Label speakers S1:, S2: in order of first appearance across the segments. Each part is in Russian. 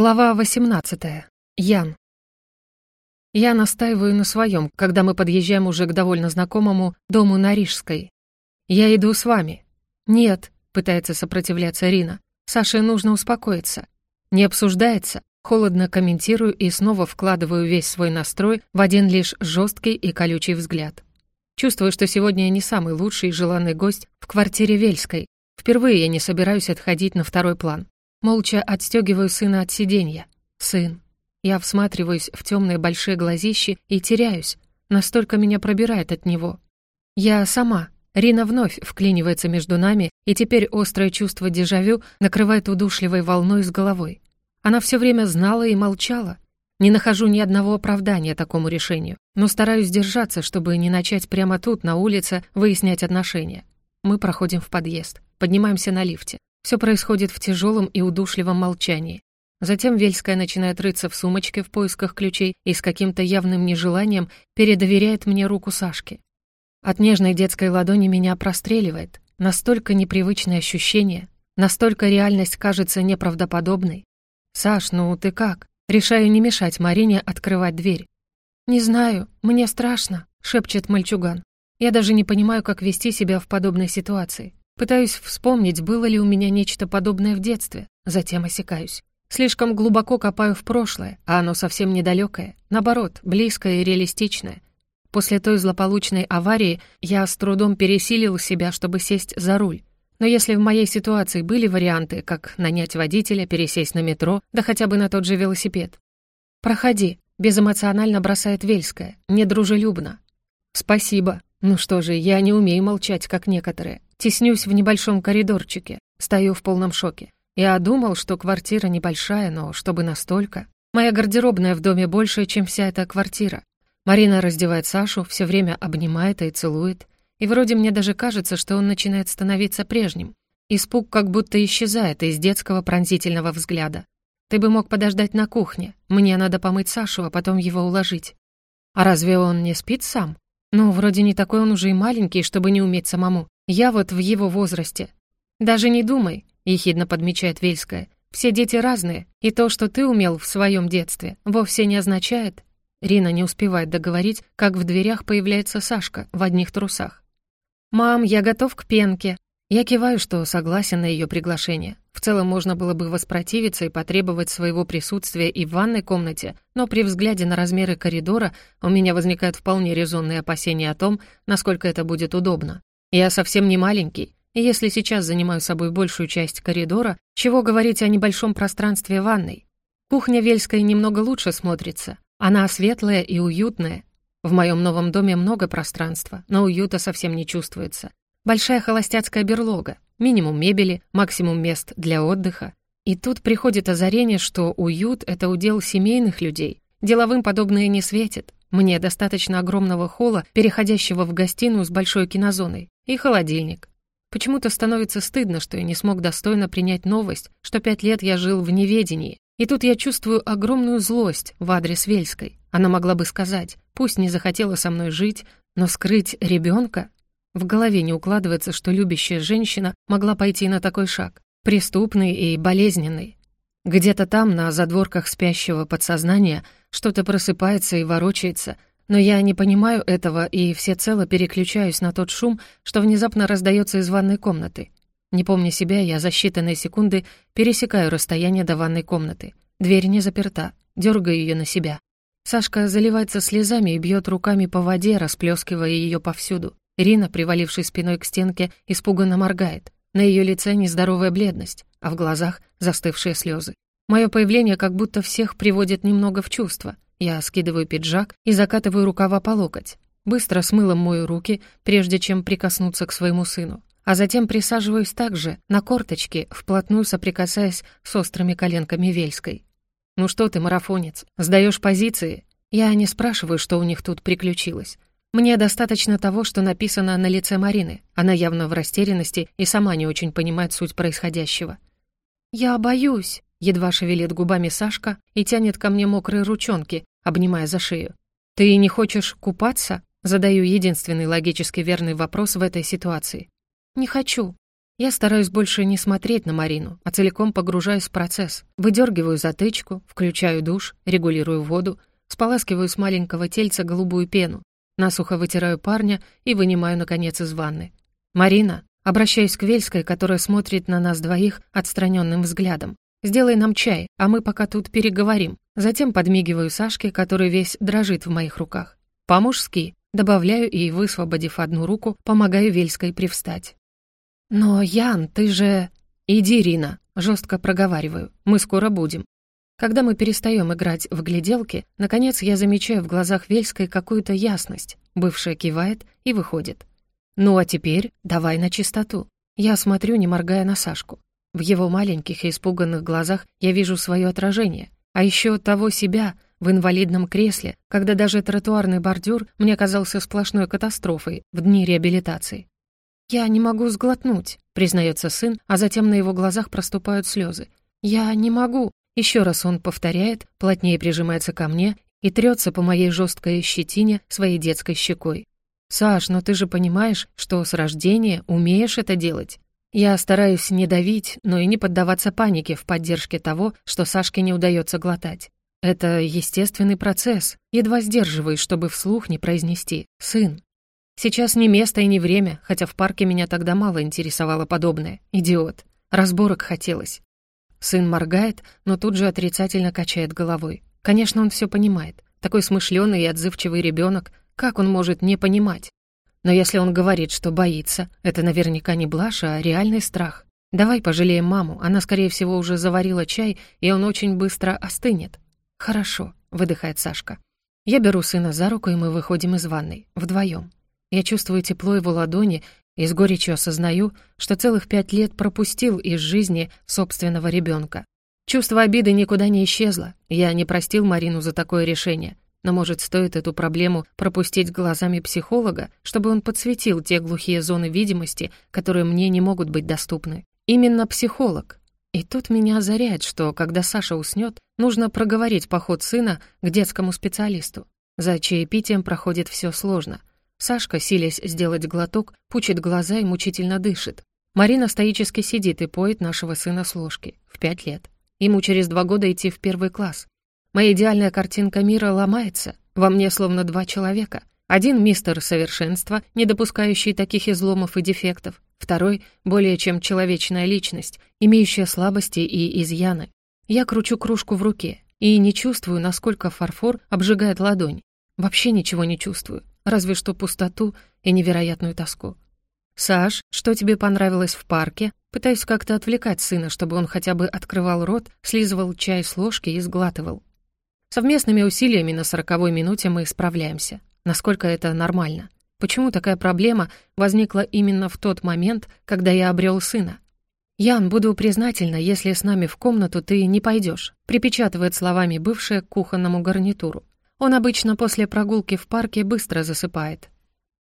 S1: Глава 18. Ян. Я настаиваю на своем, когда мы подъезжаем уже к довольно знакомому дому на Рижской. «Я иду с вами». «Нет», — пытается сопротивляться Рина. «Саше нужно успокоиться». Не обсуждается. Холодно комментирую и снова вкладываю весь свой настрой в один лишь жесткий и колючий взгляд. Чувствую, что сегодня я не самый лучший и желанный гость в квартире Вельской. Впервые я не собираюсь отходить на второй план. Молча отстегиваю сына от сиденья. Сын. Я всматриваюсь в темные большие глазищи и теряюсь. Настолько меня пробирает от него. Я сама. Рина вновь вклинивается между нами, и теперь острое чувство дежавю накрывает удушливой волной с головой. Она все время знала и молчала. Не нахожу ни одного оправдания такому решению, но стараюсь держаться, чтобы не начать прямо тут, на улице, выяснять отношения. Мы проходим в подъезд, поднимаемся на лифте. Все происходит в тяжелом и удушливом молчании. Затем Вельская начинает рыться в сумочке в поисках ключей и с каким-то явным нежеланием передоверяет мне руку Сашки. От нежной детской ладони меня простреливает. Настолько непривычное ощущение, настолько реальность кажется неправдоподобной. «Саш, ну ты как?» Решаю не мешать Марине открывать дверь. «Не знаю, мне страшно», — шепчет мальчуган. «Я даже не понимаю, как вести себя в подобной ситуации. Пытаюсь вспомнить, было ли у меня нечто подобное в детстве, затем осекаюсь. Слишком глубоко копаю в прошлое, а оно совсем недалекое, наоборот, близкое и реалистичное. После той злополучной аварии я с трудом пересилил себя, чтобы сесть за руль. Но если в моей ситуации были варианты, как нанять водителя, пересесть на метро, да хотя бы на тот же велосипед. «Проходи», — безэмоционально бросает Вельская, недружелюбно. «Спасибо. Ну что же, я не умею молчать, как некоторые. Теснюсь в небольшом коридорчике, стою в полном шоке. Я думал, что квартира небольшая, но чтобы настолько. Моя гардеробная в доме больше, чем вся эта квартира. Марина раздевает Сашу, все время обнимает и целует. И вроде мне даже кажется, что он начинает становиться прежним. Испуг как будто исчезает из детского пронзительного взгляда. Ты бы мог подождать на кухне. Мне надо помыть Сашу, а потом его уложить. А разве он не спит сам? Ну, вроде не такой он уже и маленький, чтобы не уметь самому. Я вот в его возрасте. Даже не думай, ехидно подмечает Вельская. Все дети разные, и то, что ты умел в своем детстве, вовсе не означает... Рина не успевает договорить, как в дверях появляется Сашка в одних трусах. «Мам, я готов к пенке». Я киваю, что согласен на ее приглашение. В целом можно было бы воспротивиться и потребовать своего присутствия и в ванной комнате, но при взгляде на размеры коридора у меня возникают вполне резонные опасения о том, насколько это будет удобно. Я совсем не маленький, и если сейчас занимаю собой большую часть коридора, чего говорить о небольшом пространстве ванной? Кухня Вельская немного лучше смотрится. Она светлая и уютная. В моем новом доме много пространства, но уюта совсем не чувствуется. Большая холостяцкая берлога, минимум мебели, максимум мест для отдыха. И тут приходит озарение, что уют — это удел семейных людей. Деловым подобное не светит. Мне достаточно огромного холла, переходящего в гостиную с большой кинозоной и холодильник. Почему-то становится стыдно, что я не смог достойно принять новость, что пять лет я жил в неведении. И тут я чувствую огромную злость в адрес Вельской. Она могла бы сказать, пусть не захотела со мной жить, но скрыть ребенка? В голове не укладывается, что любящая женщина могла пойти на такой шаг. Преступный и болезненный. Где-то там, на задворках спящего подсознания, что-то просыпается и ворочается — но я не понимаю этого и всецело переключаюсь на тот шум, что внезапно раздается из ванной комнаты. Не помня себя, я за считанные секунды пересекаю расстояние до ванной комнаты. Дверь не заперта, дергаю ее на себя. Сашка заливается слезами и бьет руками по воде, расплескивая ее повсюду. Ирина, привалившись спиной к стенке, испуганно моргает. На ее лице нездоровая бледность, а в глазах застывшие слезы. Мое появление как будто всех приводит немного в чувство. Я скидываю пиджак и закатываю рукава по локоть. Быстро с мылом мою руки, прежде чем прикоснуться к своему сыну. А затем присаживаюсь также на корточки, вплотную соприкасаясь с острыми коленками Вельской. «Ну что ты, марафонец, сдаешь позиции?» Я не спрашиваю, что у них тут приключилось. Мне достаточно того, что написано на лице Марины. Она явно в растерянности и сама не очень понимает суть происходящего. «Я боюсь», — едва шевелит губами Сашка и тянет ко мне мокрые ручонки, обнимая за шею. «Ты не хочешь купаться?» Задаю единственный логически верный вопрос в этой ситуации. «Не хочу». Я стараюсь больше не смотреть на Марину, а целиком погружаюсь в процесс. Выдергиваю затычку, включаю душ, регулирую воду, споласкиваю с маленького тельца голубую пену, насухо вытираю парня и вынимаю, наконец, из ванны. «Марина», обращаюсь к Вельской, которая смотрит на нас двоих отстраненным взглядом. «Сделай нам чай, а мы пока тут переговорим». Затем подмигиваю Сашке, который весь дрожит в моих руках. По-мужски добавляю и, высвободив одну руку, помогаю Вельской привстать. «Но, Ян, ты же...» «Иди, Рина», — жестко проговариваю. «Мы скоро будем». Когда мы перестаем играть в гляделки, наконец я замечаю в глазах Вельской какую-то ясность. Бывшая кивает и выходит. «Ну а теперь давай на чистоту». Я смотрю, не моргая на Сашку. В его маленьких и испуганных глазах я вижу свое отражение, а еще того себя в инвалидном кресле, когда даже тротуарный бордюр мне казался сплошной катастрофой в дни реабилитации. «Я не могу сглотнуть», — признается сын, а затем на его глазах проступают слезы. «Я не могу». Еще раз он повторяет, плотнее прижимается ко мне и трется по моей жесткой щетине своей детской щекой. «Саш, но ты же понимаешь, что с рождения умеешь это делать?» Я стараюсь не давить, но и не поддаваться панике в поддержке того, что Сашке не удается глотать. Это естественный процесс, едва сдерживаюсь, чтобы вслух не произнести «сын». Сейчас не место и не время, хотя в парке меня тогда мало интересовало подобное. Идиот. Разборок хотелось. Сын моргает, но тут же отрицательно качает головой. Конечно, он все понимает. Такой смышленый и отзывчивый ребенок, как он может не понимать? Но если он говорит, что боится, это наверняка не блажь, а реальный страх. Давай пожалеем маму, она, скорее всего, уже заварила чай, и он очень быстро остынет. Хорошо, выдыхает Сашка. Я беру сына за руку, и мы выходим из ванной, вдвоем. Я чувствую тепло его ладони и с горечью осознаю, что целых пять лет пропустил из жизни собственного ребенка. Чувство обиды никуда не исчезло. Я не простил Марину за такое решение. Но, может, стоит эту проблему пропустить глазами психолога, чтобы он подсветил те глухие зоны видимости, которые мне не могут быть доступны. Именно психолог. И тут меня озаряет, что, когда Саша уснет, нужно проговорить поход сына к детскому специалисту. За чаепитием проходит все сложно. Сашка, силясь сделать глоток, пучит глаза и мучительно дышит. Марина стоически сидит и поет нашего сына с ложки. В пять лет. Ему через два года идти в первый класс. Моя идеальная картинка мира ломается. Во мне словно два человека. Один — мистер совершенства, не допускающий таких изломов и дефектов. Второй — более чем человечная личность, имеющая слабости и изъяны. Я кручу кружку в руке и не чувствую, насколько фарфор обжигает ладонь. Вообще ничего не чувствую разве что пустоту и невероятную тоску. «Саш, что тебе понравилось в парке?» Пытаюсь как-то отвлекать сына, чтобы он хотя бы открывал рот, слизывал чай с ложки и сглатывал. Совместными усилиями на сороковой минуте мы справляемся. Насколько это нормально? Почему такая проблема возникла именно в тот момент, когда я обрел сына? «Ян, буду признательна, если с нами в комнату ты не пойдешь», припечатывает словами бывшая к кухонному гарнитуру. Он обычно после прогулки в парке быстро засыпает.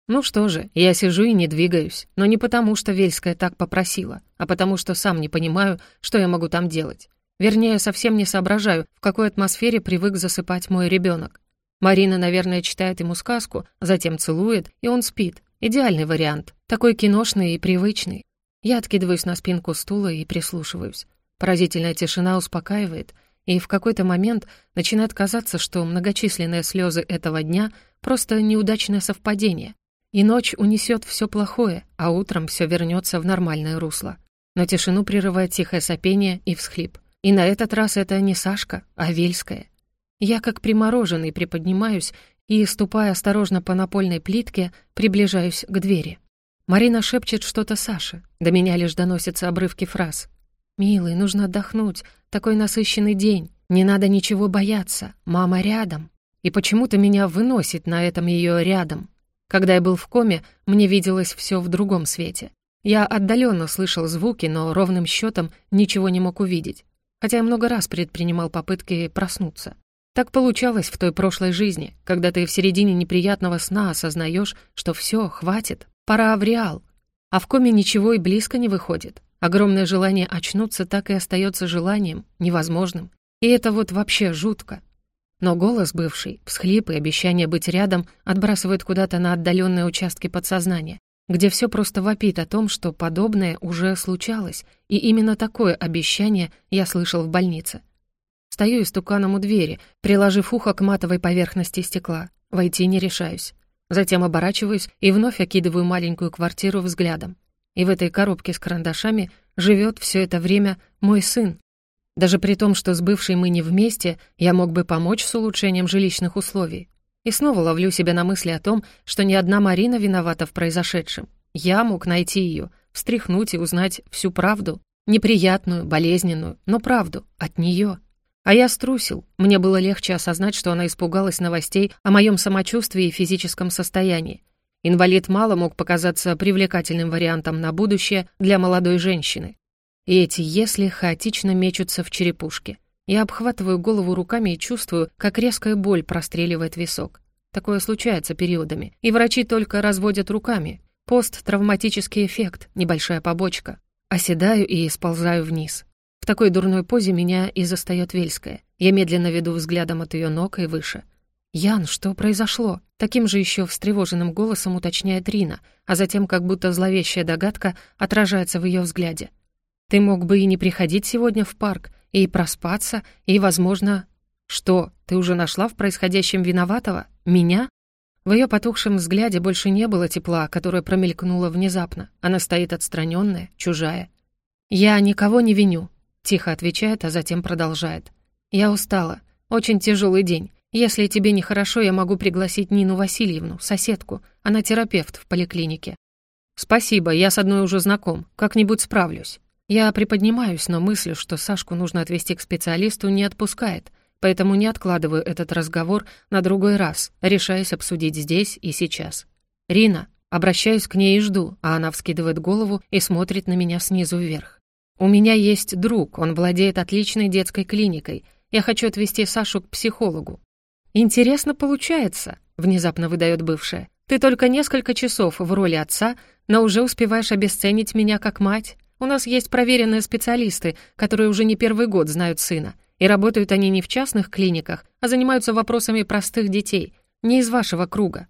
S1: Ну что же, я сижу и не двигаюсь, но не потому, что Вельская так попросила, а потому что сам не понимаю, что я могу там делать. Вернее, совсем не соображаю, в какой атмосфере привык засыпать мой ребенок. Марина, наверное, читает ему сказку, затем целует, и он спит. Идеальный вариант, такой киношный и привычный. Я откидываюсь на спинку стула и прислушиваюсь. Поразительная тишина успокаивает — и в какой-то момент начинает казаться, что многочисленные слезы этого дня — просто неудачное совпадение. И ночь унесет все плохое, а утром все вернется в нормальное русло. Но тишину прерывает тихое сопение и всхлип. И на этот раз это не Сашка, а Вельская. Я как примороженный приподнимаюсь и, ступая осторожно по напольной плитке, приближаюсь к двери. Марина шепчет что-то Саше. До меня лишь доносятся обрывки фраз. «Милый, нужно отдохнуть. Такой насыщенный день. Не надо ничего бояться. Мама рядом». И почему-то меня выносит на этом ее рядом. Когда я был в коме, мне виделось все в другом свете. Я отдаленно слышал звуки, но ровным счетом ничего не мог увидеть. Хотя я много раз предпринимал попытки проснуться. Так получалось в той прошлой жизни, когда ты в середине неприятного сна осознаешь, что все, хватит, пора в реал. А в коме ничего и близко не выходит. Огромное желание очнуться так и остается желанием, невозможным. И это вот вообще жутко. Но голос бывший, всхлип и обещание быть рядом отбрасывают куда-то на отдаленные участки подсознания. Где все просто вопит о том, что подобное уже случалось, и именно такое обещание я слышал в больнице. Стою истуканом у двери, приложив ухо к матовой поверхности стекла. Войти не решаюсь. Затем оборачиваюсь и вновь окидываю маленькую квартиру взглядом. И в этой коробке с карандашами живет все это время мой сын. Даже при том, что с бывшей мы не вместе, я мог бы помочь с улучшением жилищных условий. И снова ловлю себя на мысли о том, что ни одна Марина виновата в произошедшем. Я мог найти ее, встряхнуть и узнать всю правду. Неприятную, болезненную, но правду. От нее. А я струсил. Мне было легче осознать, что она испугалась новостей о моем самочувствии и физическом состоянии. Инвалид мало мог показаться привлекательным вариантом на будущее для молодой женщины. И эти «если» хаотично мечутся в черепушке. Я обхватываю голову руками и чувствую, как резкая боль простреливает висок. Такое случается периодами, и врачи только разводят руками. Посттравматический эффект, небольшая побочка. Оседаю и сползаю вниз. В такой дурной позе меня и застаёт Вельская. Я медленно веду взглядом от её ног и выше. «Ян, что произошло?» Таким же ещё встревоженным голосом уточняет Рина, а затем как будто зловещая догадка отражается в её взгляде. «Ты мог бы и не приходить сегодня в парк, и проспаться, и, возможно...» «Что, ты уже нашла в происходящем виноватого? Меня?» В её потухшем взгляде больше не было тепла, которое промелькнуло внезапно. Она стоит отстранённая, чужая. «Я никого не виню. Тихо отвечает, а затем продолжает. «Я устала. Очень тяжелый день. Если тебе нехорошо, я могу пригласить Нину Васильевну, соседку. Она терапевт в поликлинике». «Спасибо, я с одной уже знаком. Как-нибудь справлюсь». Я приподнимаюсь, но мысль, что Сашку нужно отвезти к специалисту, не отпускает, поэтому не откладываю этот разговор на другой раз, решаясь обсудить здесь и сейчас. «Рина». Обращаюсь к ней и жду, а она вскидывает голову и смотрит на меня снизу вверх. «У меня есть друг, он владеет отличной детской клиникой. Я хочу отвезти Сашу к психологу». «Интересно получается», — внезапно выдает бывшая. «Ты только несколько часов в роли отца, но уже успеваешь обесценить меня как мать. У нас есть проверенные специалисты, которые уже не первый год знают сына. И работают они не в частных клиниках, а занимаются вопросами простых детей, не из вашего круга».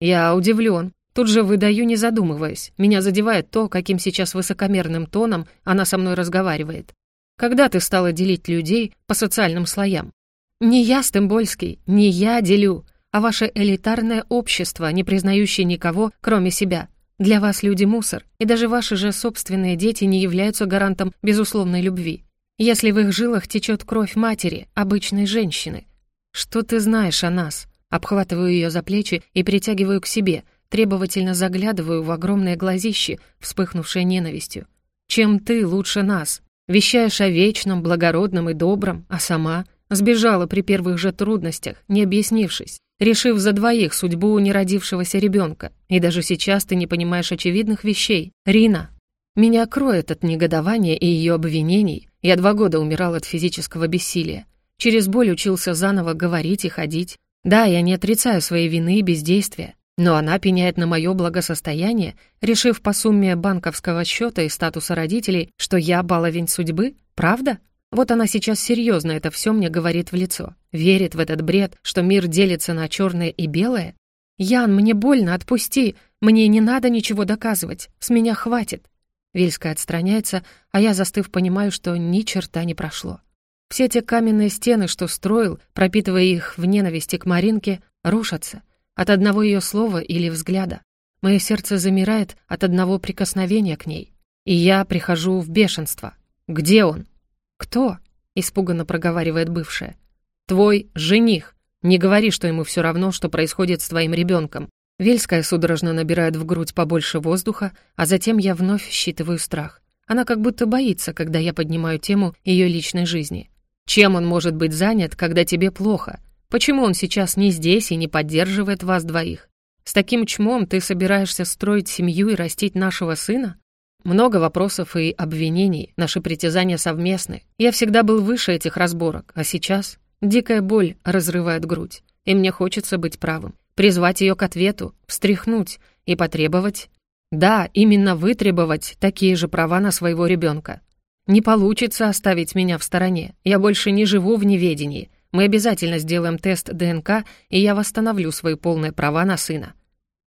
S1: «Я удивлен. Тут же выдаю, не задумываясь. Меня задевает то, каким сейчас высокомерным тоном она со мной разговаривает. Когда ты стала делить людей по социальным слоям? Не я, Стымбольский, не я делю, а ваше элитарное общество, не признающее никого, кроме себя. Для вас люди мусор, и даже ваши же собственные дети не являются гарантом безусловной любви. Если в их жилах течет кровь матери, обычной женщины. Что ты знаешь о нас? Обхватываю ее за плечи и притягиваю к себе — Требовательно заглядываю в огромные глазищи, вспыхнувшие ненавистью. «Чем ты лучше нас? Вещаешь о вечном, благородном и добром, а сама сбежала при первых же трудностях, не объяснившись, решив за двоих судьбу неродившегося ребенка. И даже сейчас ты не понимаешь очевидных вещей. Рина, меня кроет от негодования и ее обвинений. Я два года умирал от физического бессилия. Через боль учился заново говорить и ходить. Да, я не отрицаю своей вины и бездействия. Но она пеняет на мое благосостояние, решив по сумме банковского счета и статуса родителей, что я баловень судьбы? Правда? Вот она сейчас серьезно это все мне говорит в лицо. Верит в этот бред, что мир делится на черное и белое? «Ян, мне больно, отпусти! Мне не надо ничего доказывать, с меня хватит!» Вельская отстраняется, а я, застыв, понимаю, что ни черта не прошло. Все те каменные стены, что строил, пропитывая их в ненависти к Маринке, рушатся. От одного ее слова или взгляда. Мое сердце замирает от одного прикосновения к ней. И я прихожу в бешенство. «Где он?» «Кто?» — испуганно проговаривает бывшая. «Твой жених. Не говори, что ему все равно, что происходит с твоим ребенком. Вельская судорожно набирает в грудь побольше воздуха, а затем я вновь считываю страх. Она как будто боится, когда я поднимаю тему ее личной жизни. Чем он может быть занят, когда тебе плохо? Почему он сейчас не здесь и не поддерживает вас двоих? С таким чмом ты собираешься строить семью и растить нашего сына? Много вопросов и обвинений, наши притязания совместны. Я всегда был выше этих разборок, а сейчас дикая боль разрывает грудь, и мне хочется быть правым, призвать ее к ответу, встряхнуть и потребовать... Да, именно вытребовать такие же права на своего ребенка. Не получится оставить меня в стороне, я больше не живу в неведении, мы обязательно сделаем тест ДНК, и я восстановлю свои полные права на сына».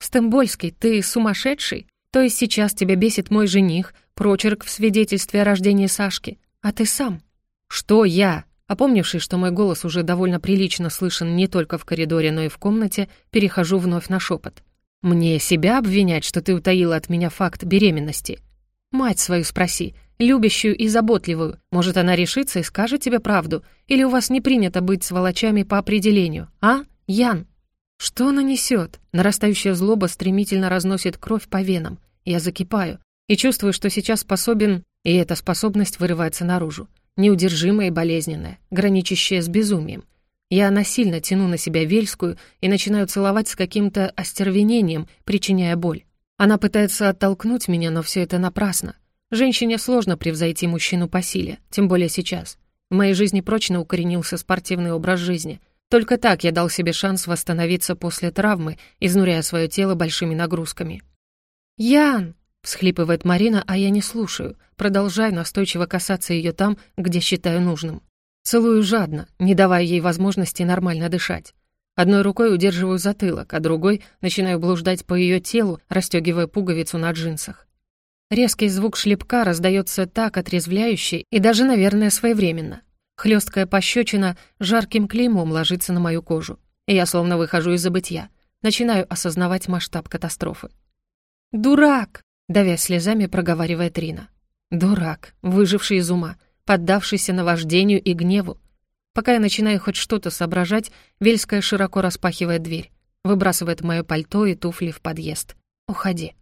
S1: «Стембольский, ты сумасшедший? То есть сейчас тебя бесит мой жених, прочерк в свидетельстве о рождении Сашки, а ты сам? Что я? Опомнившись, что мой голос уже довольно прилично слышен не только в коридоре, но и в комнате, перехожу вновь на шепот. «Мне себя обвинять, что ты утаила от меня факт беременности?» «Мать свою спроси, любящую и заботливую. Может, она решится и скажет тебе правду? Или у вас не принято быть сволочами по определению, а, Ян?» Что она несет? Нарастающая злоба стремительно разносит кровь по венам. Я закипаю и чувствую, что сейчас способен, и эта способность вырывается наружу неудержимая и болезненная, граничащая с безумием. Я насильно тяну на себя Вельскую и начинаю целовать с каким-то остервенением, причиняя боль. Она пытается оттолкнуть меня, но все это напрасно. Женщине сложно превзойти мужчину по силе, тем более сейчас. В моей жизни прочно укоренился спортивный образ жизни. Только так я дал себе шанс восстановиться после травмы, изнуряя свое тело большими нагрузками. «Ян!» Всхлипывает Марина, а я не слушаю, продолжаю настойчиво касаться ее там, где считаю нужным. Целую жадно, не давая ей возможности нормально дышать. Одной рукой удерживаю затылок, а другой начинаю блуждать по ее телу, расстегивая пуговицу на джинсах. Резкий звук шлепка раздается так отрезвляюще и даже, наверное, своевременно. Хлесткая пощечина жарким клеймом ложится на мою кожу. И я словно выхожу из забытья. Начинаю осознавать масштаб катастрофы. «Дурак!» давя слезами, проговаривает Рина. Дурак, выживший из ума, поддавшийся наваждению и гневу. Пока я начинаю хоть что-то соображать, Вельская широко распахивает дверь, выбрасывает мое пальто и туфли в подъезд. «Уходи».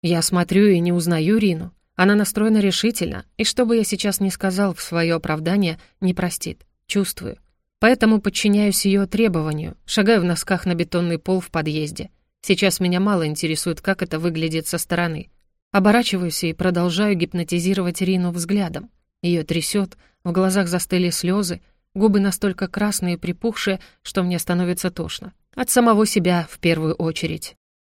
S1: Я смотрю и не узнаю Рину. Она настроена решительно, и что бы я сейчас ни сказал в свое оправдание, не простит. Чувствую. Поэтому подчиняюсь ее требованию, шагаю в носках на бетонный пол в подъезде. Сейчас меня мало интересует, как это выглядит со стороны. Оборачиваюсь и продолжаю гипнотизировать Рину взглядом. Ее трясет, в глазах застыли слезы, губы настолько красные и припухшие, что мне становится тошно. От самого себя в первую очередь.